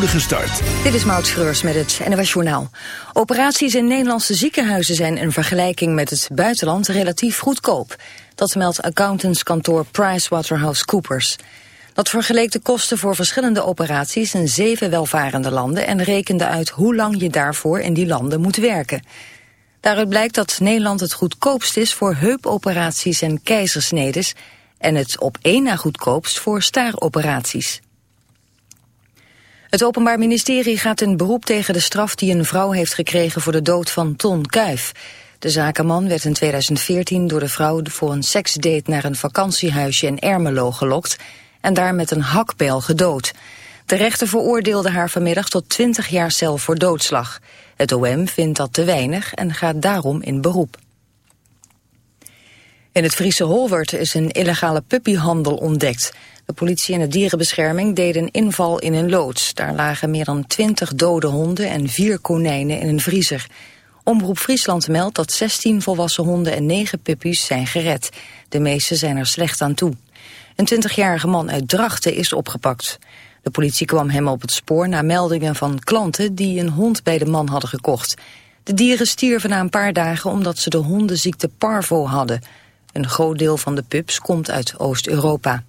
start. Dit is Maud Schreurs met het NWS Journaal. Operaties in Nederlandse ziekenhuizen zijn in vergelijking met het buitenland relatief goedkoop. Dat meldt accountantskantoor PricewaterhouseCoopers. Dat vergeleek de kosten voor verschillende operaties in zeven welvarende landen... en rekende uit hoe lang je daarvoor in die landen moet werken. Daaruit blijkt dat Nederland het goedkoopst is voor heupoperaties en keizersnedes... en het op één na goedkoopst voor staaroperaties. Het Openbaar Ministerie gaat een beroep tegen de straf die een vrouw heeft gekregen voor de dood van Ton Kuif. De zakenman werd in 2014 door de vrouw voor een seksdate naar een vakantiehuisje in Ermelo gelokt en daar met een hakbel gedood. De rechter veroordeelde haar vanmiddag tot 20 jaar cel voor doodslag. Het OM vindt dat te weinig en gaat daarom in beroep. In het Friese Holwert is een illegale puppyhandel ontdekt. De politie en de dierenbescherming deden een inval in een loods. Daar lagen meer dan 20 dode honden en vier konijnen in een vriezer. Omroep Friesland meldt dat 16 volwassen honden en 9 puppies zijn gered. De meeste zijn er slecht aan toe. Een 20-jarige man uit Drachten is opgepakt. De politie kwam hem op het spoor na meldingen van klanten die een hond bij de man hadden gekocht. De dieren stierven na een paar dagen omdat ze de hondenziekte parvo hadden. Een groot deel van de pups komt uit Oost-Europa.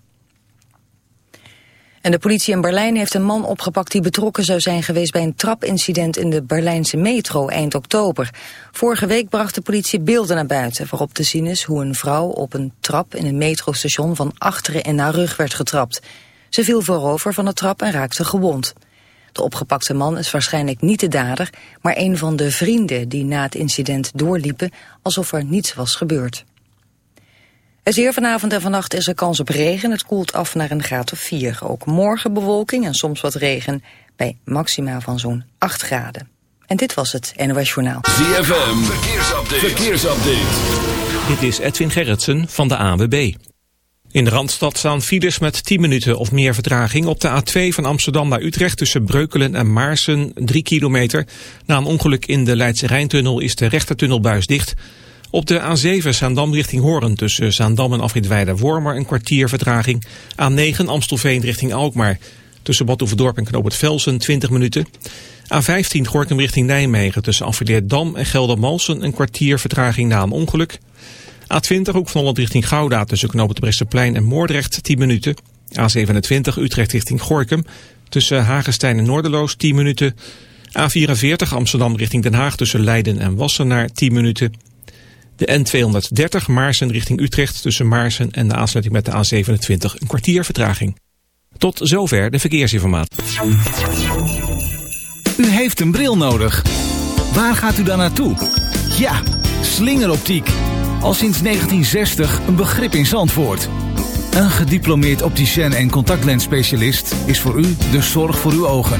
En de politie in Berlijn heeft een man opgepakt die betrokken zou zijn geweest bij een trapincident in de Berlijnse metro eind oktober. Vorige week bracht de politie beelden naar buiten waarop te zien is hoe een vrouw op een trap in een metrostation van achteren in haar rug werd getrapt. Ze viel voorover van de trap en raakte gewond. De opgepakte man is waarschijnlijk niet de dader, maar een van de vrienden die na het incident doorliepen alsof er niets was gebeurd. Het weer vanavond en vannacht is er kans op regen. Het koelt af naar een graad of 4. Ook morgen bewolking en soms wat regen bij maxima van zo'n 8 graden. En dit was het NOS Journaal. ZFM, verkeersupdate. verkeersupdate. Dit is Edwin Gerritsen van de ANWB. In de Randstad staan files met 10 minuten of meer vertraging. Op de A2 van Amsterdam naar Utrecht tussen Breukelen en Maarsen 3 kilometer. Na een ongeluk in de Leidse Rijntunnel is de rechtertunnelbuis dicht... Op de A7 Zaandam richting Hoorn tussen Zaandam en Afritweide Wormer een kwartier vertraging. A9 Amstelveen richting Alkmaar tussen Badhoevedorp en Knoop Velsen 20 minuten. A15 Gorkum richting Nijmegen tussen Afritweerdam en Geldermalsen een kwartier vertraging na een ongeluk. A20 Hoek van Holland richting Gouda tussen Knoop het en Moordrecht 10 minuten. A27 Utrecht richting Gorkum tussen Hagestein en Noorderloos 10 minuten. A44 Amsterdam richting Den Haag tussen Leiden en Wassenaar 10 minuten. De N230 Maarsen richting Utrecht tussen Maarsen en de aansluiting met de A27 een kwartier vertraging. Tot zover de verkeersinformatie. U heeft een bril nodig. Waar gaat u dan naartoe? Ja, slingeroptiek. Al sinds 1960 een begrip in Zandvoort. Een gediplomeerd opticien en contactlensspecialist is voor u de zorg voor uw ogen.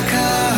my car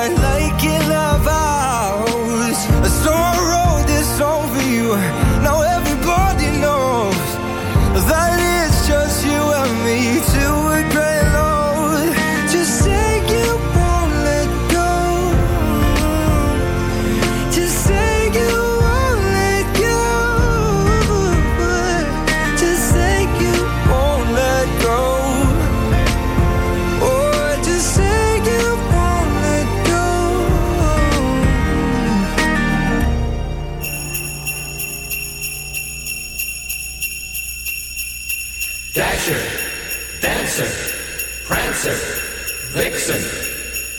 Vixen,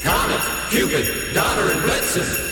Comet, Cupid, Donner, and Blitzen.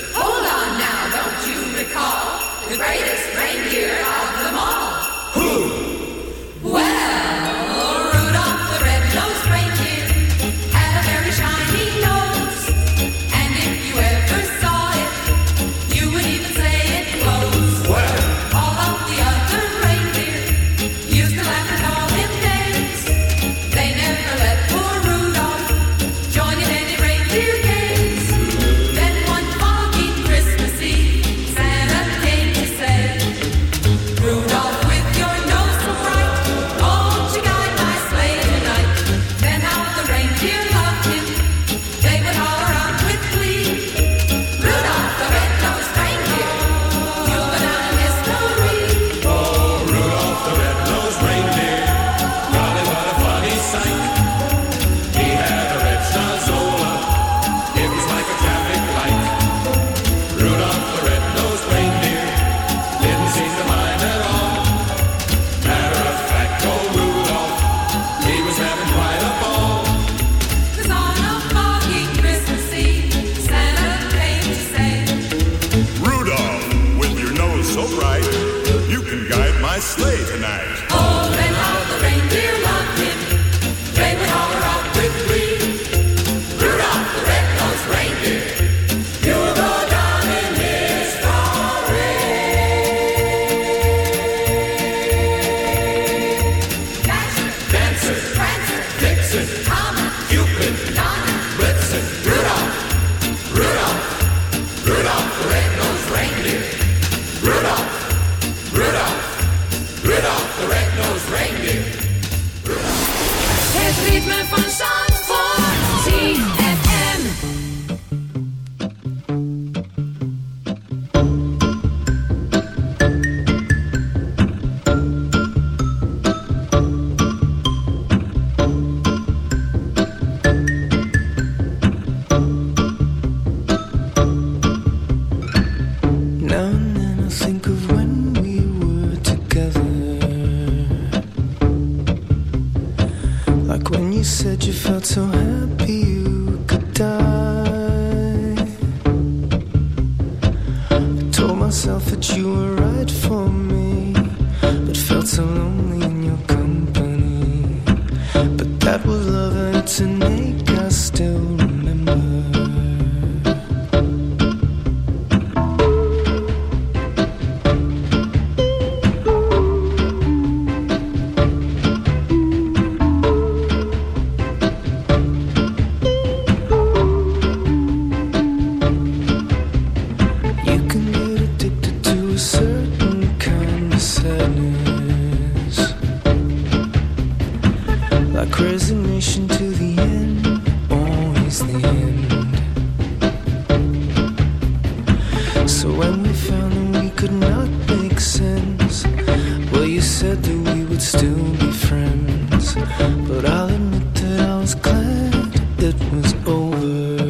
over.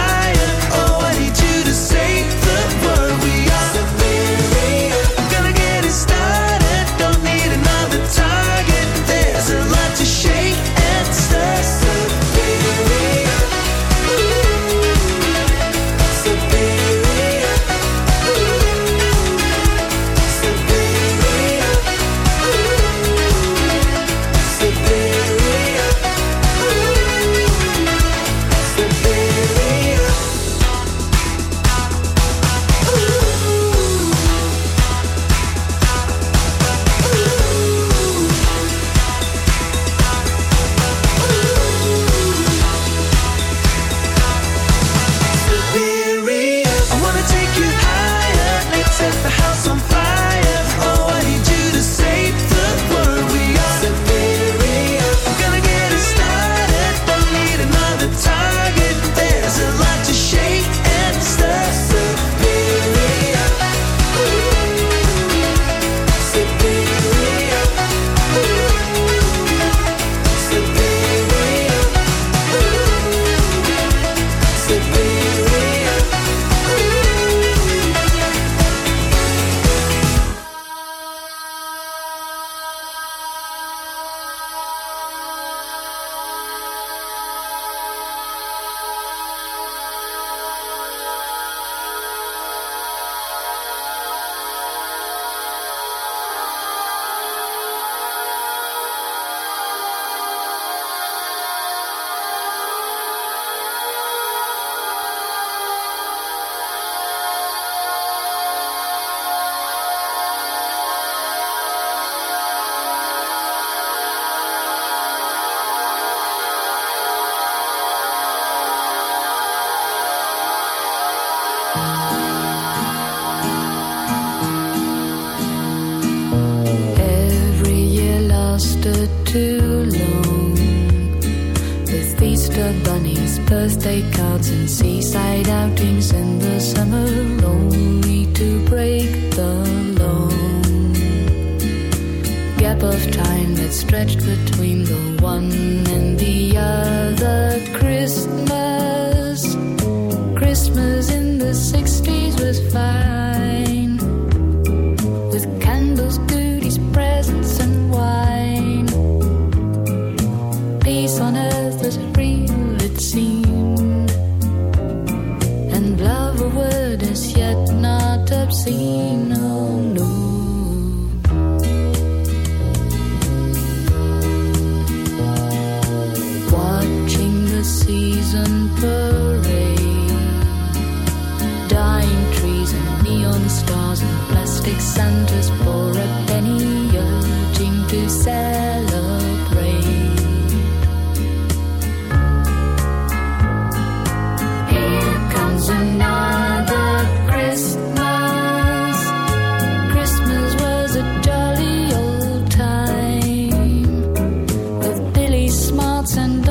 thoughts and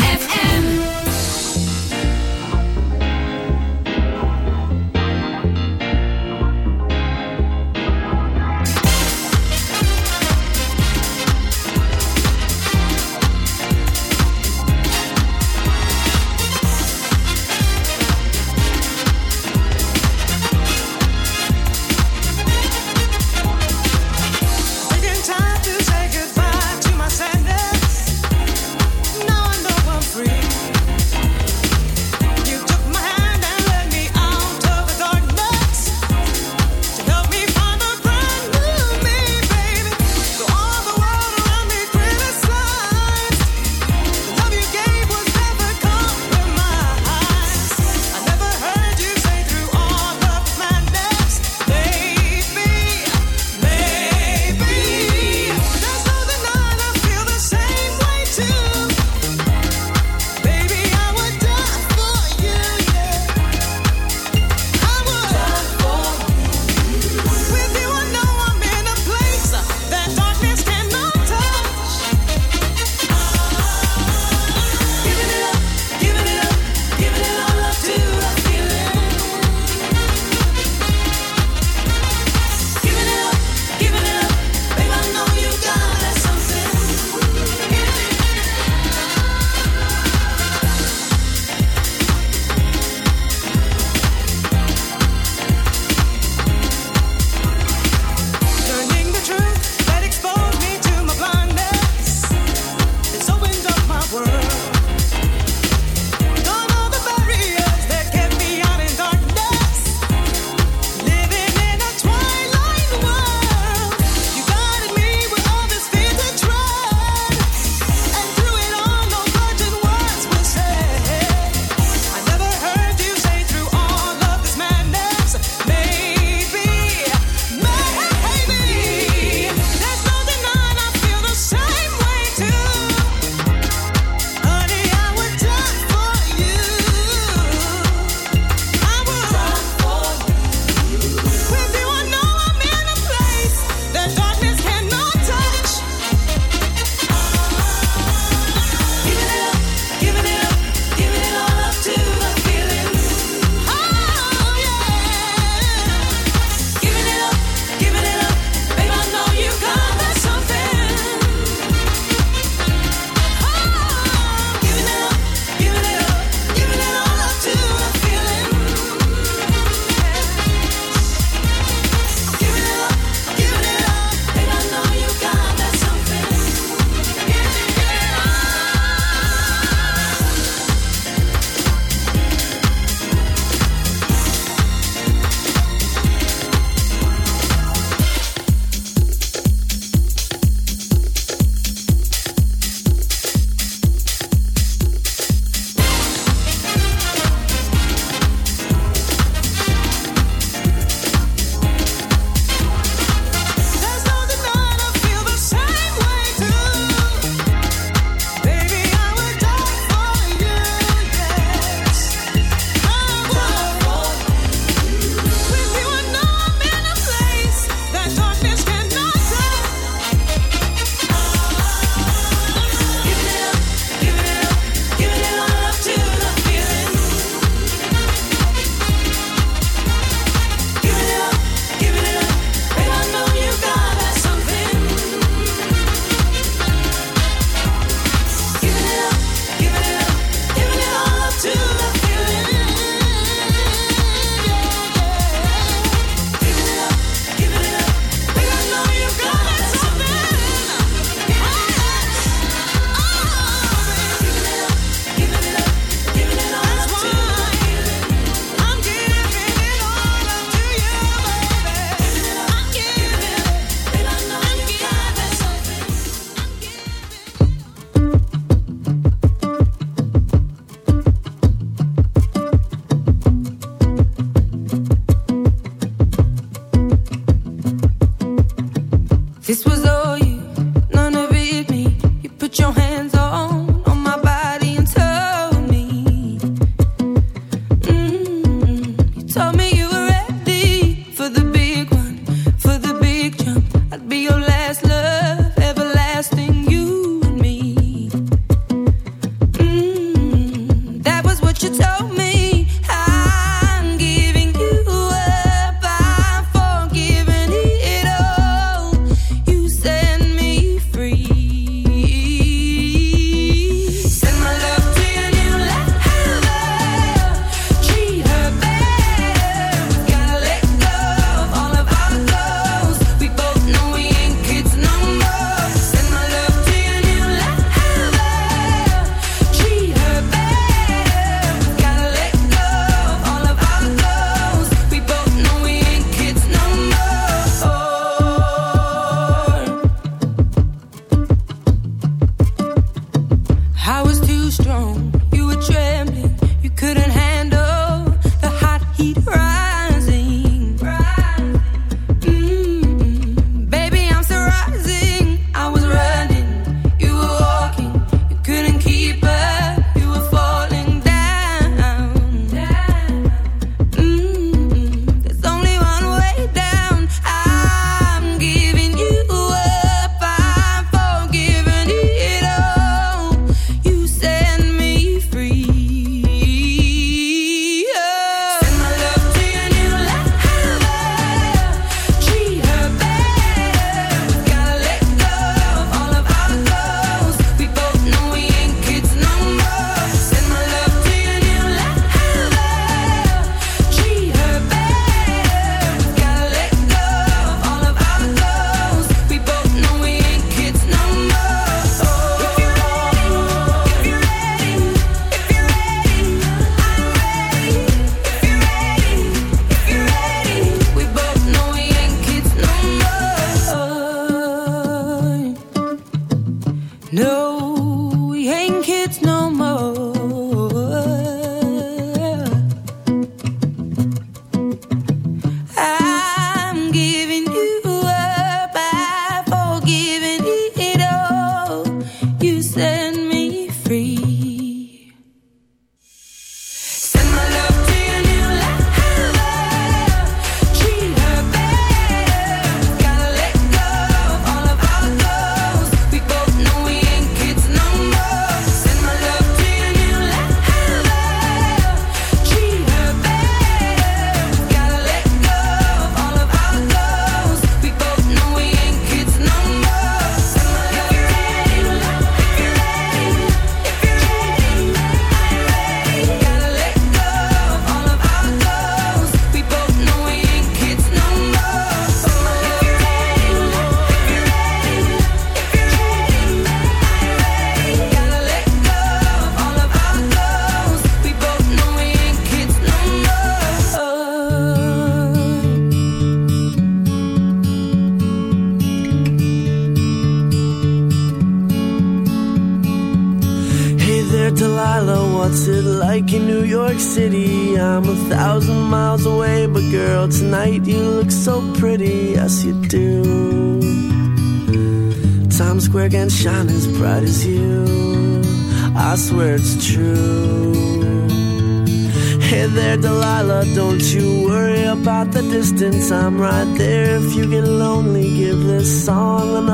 be your last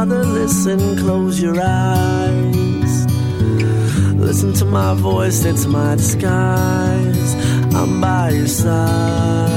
listen. Close your eyes. Listen to my voice, it's my disguise. I'm by your side.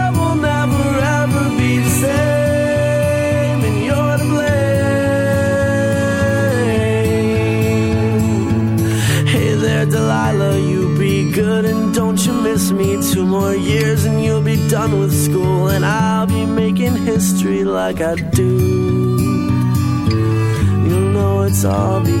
like I do. You'll know it's all because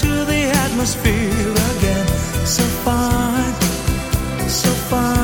to the atmosphere again. So fine, so fine.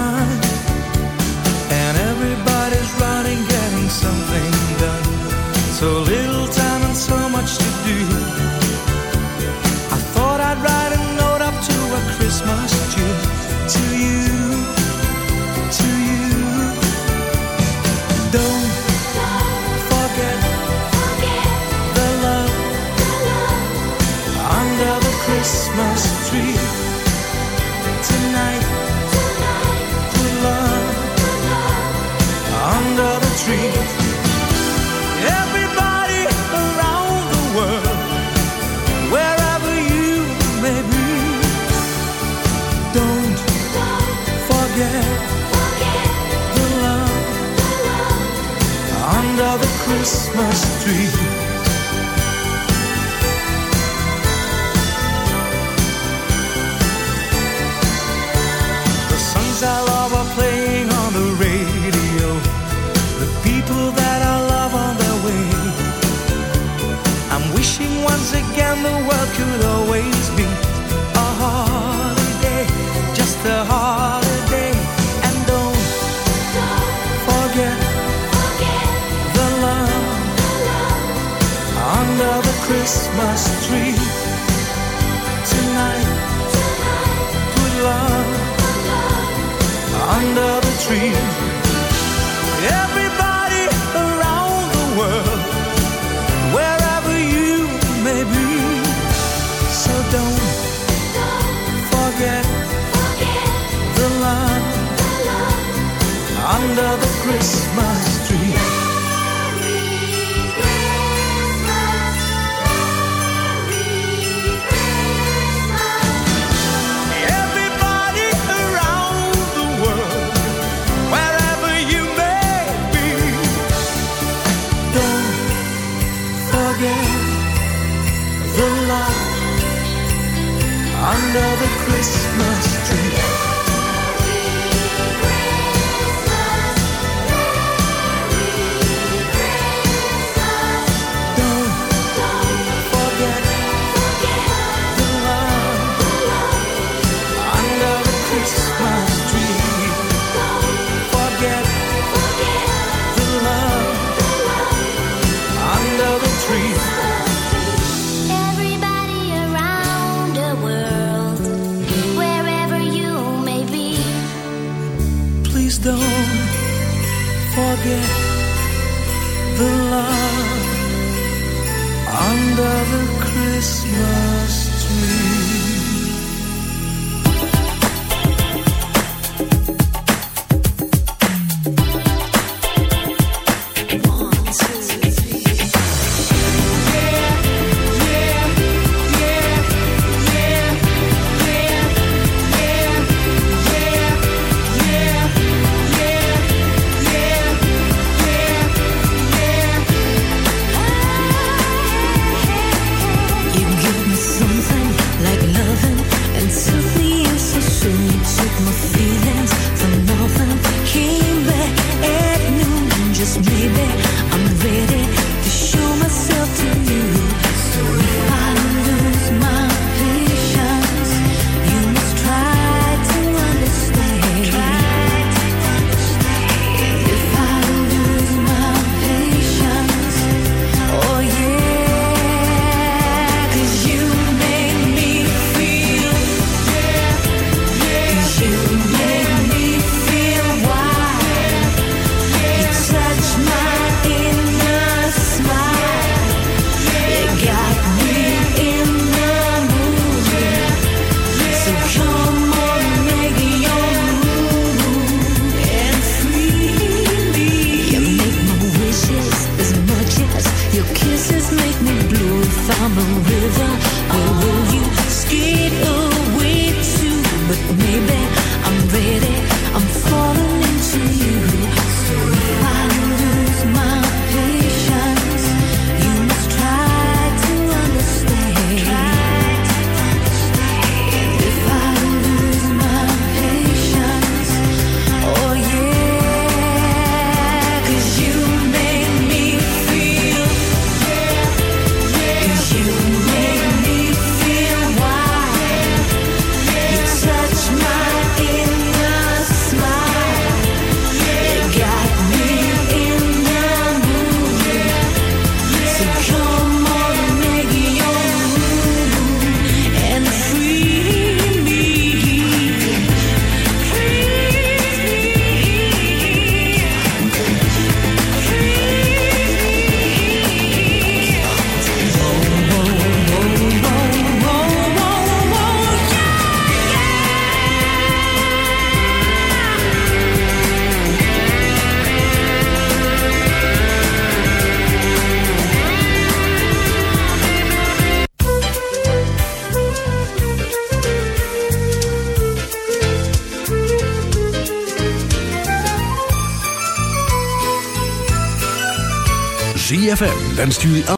Forget the love under the Christmas tree. en stuur